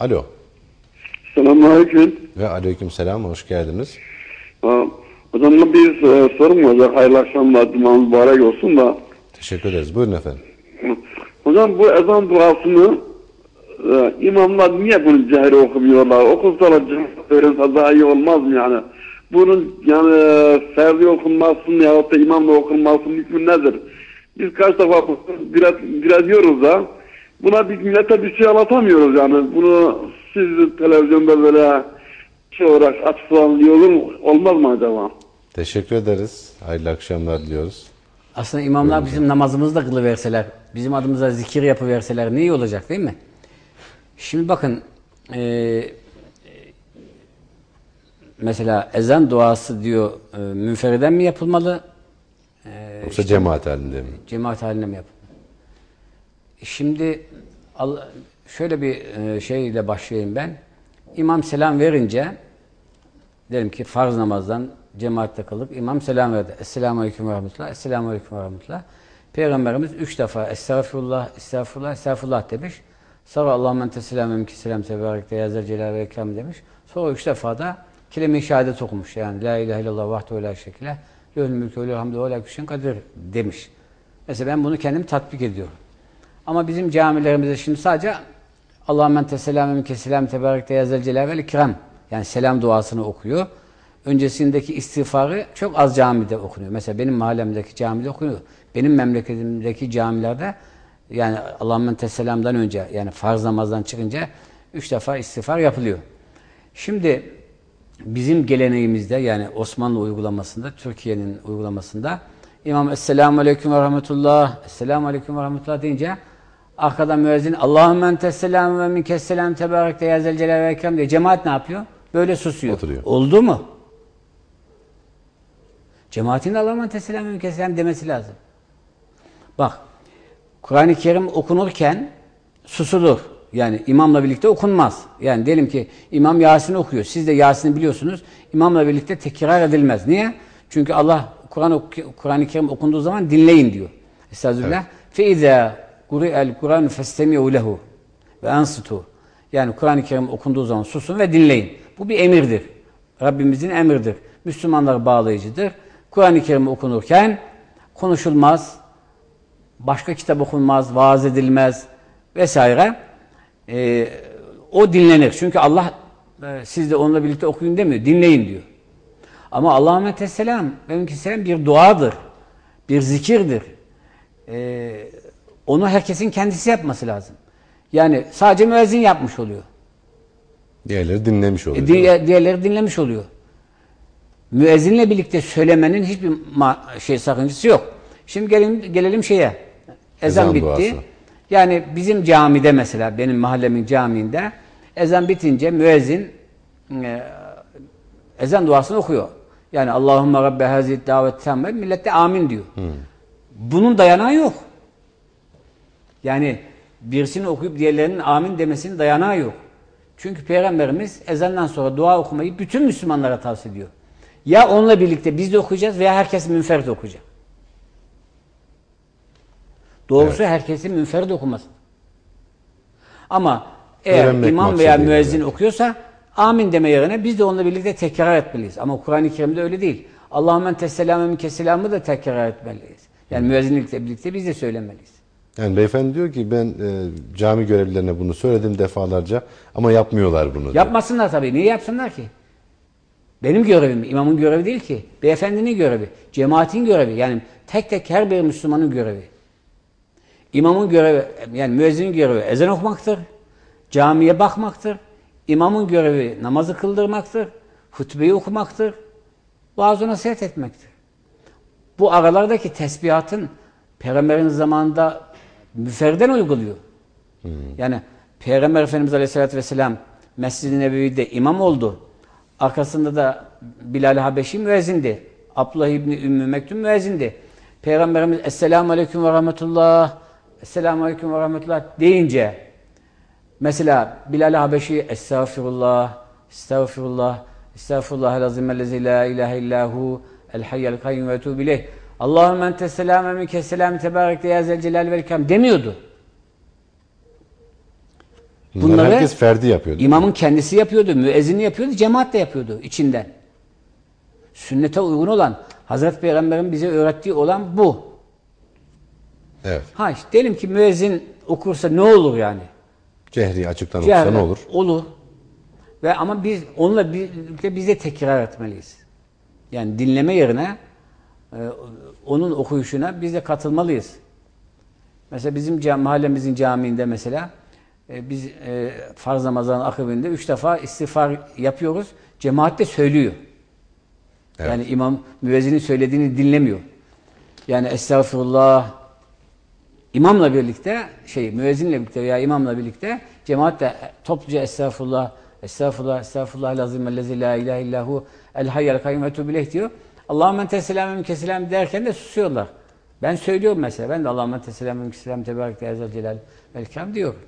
Alo. Selamünaleyküm. Ve aleyküm selam. Hoş geldiniz. Ha, Hocam bir e, sorum olacak. Hayırlı akşamlar. Cumanız mübarek olsun da. Teşekkür ederiz. Buyurun efendim. Hocam bu ezan duasını e, imamlar niye bunu cehri okumuyorlar? Okusalar cehri verirse daha iyi olmaz mı yani? Bunun yani e, ferdi okunmasın yahut da imamla okunmasın hükmü nedir? Biz kaç defa biraz, biraz diyoruz da buna bir millete bir şey anlatamıyoruz yani. Bunu siz televizyonda böyle şey olarak açıklanıyor? Olmaz mı acaba? Teşekkür ederiz. Hayırlı akşamlar diliyoruz. Aslında imamlar bizim namazımızı da kılıverseler, bizim adımıza zikir yapıverseler ne iyi olacak değil mi? Şimdi bakın, e, mesela ezan duası diyor, e, münferiden mi yapılmalı, Yoksa cemaat halinde mi? cemaat haline mi yapılmalı? Şimdi şöyle bir e, şeyle başlayayım ben. İmam selam verince, diyelim ki farz namazdan cemaatte kalıp imam selam verdi. Esselamu Aleyküm ve Rahmetullah, Esselamu Aleyküm ve Rahmetullah. Peygamberimiz üç defa Estağfurullah, Estağfurullah, Estağfurullah demiş. Sonra Allahümme ente selam minke selam tebarek de yazel celal ve ikram demiş. Sonra üç defa da kelime-i şehadet okumuş. Yani La ilahe illallah vahdehu la şekile lehül mülkü ve lehül hamdu ve la kadir demiş. Mesela ben bunu kendim tatbik ediyorum. Ama bizim camilerimizde şimdi sadece Allahümme ente selam ve minke selam tebarek de yazel celal ikram yani selam duasını okuyor. Öncesindeki istiğfarı çok az camide okunuyor. Mesela benim mahallemdeki camide okunuyor. Benim memleketimdeki camilerde yani Allahümme ente selamdan önce yani farz namazdan çıkınca üç defa istiğfar yapılıyor. Şimdi bizim geleneğimizde yani Osmanlı uygulamasında, Türkiye'nin uygulamasında İmam Esselamu Aleyküm ve Rahmetullah, Esselamu Aleyküm ve Rahmetullah deyince arkadan müezzin Allahümme ente selam ve minke selam tebarek de yazel celal ve ikram diye cemaat ne yapıyor? Böyle susuyor. Oturuyor. Oldu mu? Cemaatin de Allahümme ente selam ve minke selam demesi lazım. Bak, Kur'an-ı Kerim okunurken susulur. Yani imamla birlikte okunmaz. Yani diyelim ki imam Yasin okuyor. Siz de Yasin'i biliyorsunuz. İmamla birlikte tekrar edilmez. Niye? Çünkü Allah Kur'an Kur'an-ı Kerim okunduğu zaman dinleyin diyor. Estağfirullah. Fe izâ kuri'el Kur'an festemi'u lehu ve ansitu. Yani Kur'an-ı Kerim okunduğu zaman susun ve dinleyin. Bu bir emirdir. Rabbimizin emridir. Müslümanlar bağlayıcıdır. Kur'an-ı Kerim okunurken konuşulmaz, başka kitap okunmaz, vaaz edilmez vesaire. Ee, o dinlenir. Çünkü Allah e, siz de onunla birlikte okuyun demiyor. Dinleyin diyor. Ama Allahümme tesselam ve selam bir duadır. Bir zikirdir. Ee, onu herkesin kendisi yapması lazım. Yani sadece müezzin yapmış oluyor. Diğerleri dinlemiş oluyor. E, diğer- diğerleri dinlemiş oluyor. Müezzinle birlikte söylemenin hiçbir şey sakıncası yok. Şimdi gelelim, gelelim şeye. Ezan, Ezan bitti. duası. Yani bizim camide mesela benim mahallemin camiinde ezan bitince müezzin e, ezan duasını okuyor. Yani Allahümme Rabbe hazid davet tamme millet de amin diyor. Bunun dayanağı yok. Yani birisini okuyup diğerlerinin amin demesinin dayanağı yok. Çünkü Peygamberimiz ezandan sonra dua okumayı bütün Müslümanlara tavsiye ediyor. Ya onunla birlikte biz de okuyacağız veya herkes münferit okuyacak. Doğrusu herkesin münferit okuması. Ama eğer Öğrenmek imam veya müezzin belki. okuyorsa amin deme yerine biz de onunla birlikte tekrar etmeliyiz. Ama Kur'an-ı Kerim'de öyle değil. Allahümme tesselamü minke selamı da tekrar etmeliyiz. Yani müezzinlikle birlikte biz de söylemeliyiz. Yani beyefendi diyor ki ben e, cami görevlilerine bunu söyledim defalarca ama yapmıyorlar bunu diyor. Yapmasınlar tabii. Niye yapsınlar ki? Benim görevim, imamın görevi değil ki. Beyefendinin görevi, cemaatin görevi. Yani tek tek her bir Müslümanın görevi. İmamın görevi, yani müezzinin görevi ezan okumaktır. Camiye bakmaktır. İmamın görevi namazı kıldırmaktır. Hutbeyi okumaktır. Vaaz-ı nasihat etmektir. Bu aralardaki tesbihatın Peygamberin zamanında müferden uyguluyor. Yani Peygamber Efendimiz Aleyhisselatü Vesselam Mescid-i Nebevi'de imam oldu. Arkasında da Bilal Habeşi müezzindi. Abdullah İbni Ümmü Mektum müezzindi. Peygamberimiz Esselamu Aleyküm ve Rahmetullah Esselamu Aleyküm ve Rahmetullah deyince mesela Bilal Habeşi Estağfirullah Estağfirullah Estağfirullah lazim ellezi la ilahe illahu el hayyel kayyum ve etûbü ileyh Allahümme ente selam ve minke selam tebarek de ya zel celal vel ikram demiyordu. Bunları herkes ferdi yapıyordu. İmamın kendisi yapıyordu, müezzini yapıyordu, cemaat de yapıyordu içinden. Sünnete uygun olan, Hazreti Peygamber'in bize öğrettiği olan bu. Evet. Ha işte diyelim ki müezzin okursa ne olur yani? Cehri açıktan okusa Ciğer- ne olur? Olur. Ve ama biz onunla birlikte biz de tekrar etmeliyiz. Yani dinleme yerine onun okuyuşuna biz de katılmalıyız. Mesela bizim cam, mahallemizin camiinde mesela e, biz e, farz namazların akabinde üç defa istiğfar yapıyoruz. Cemaat de söylüyor. Evet. Yani imam müezzinin söylediğini dinlemiyor. Yani estağfurullah imamla birlikte şey müezzinle birlikte veya imamla birlikte cemaat de topluca estağfurullah estağfurullah estağfurullah lazim ellezi la ilahe illahu el hayyel kayyum ileyh diyor. Allahümme ente selamü minke selam derken de susuyorlar. Ben söylüyorum mesela. Ben de Allahümme ente selamü minke selam tebarek ve ezel celal diyorum.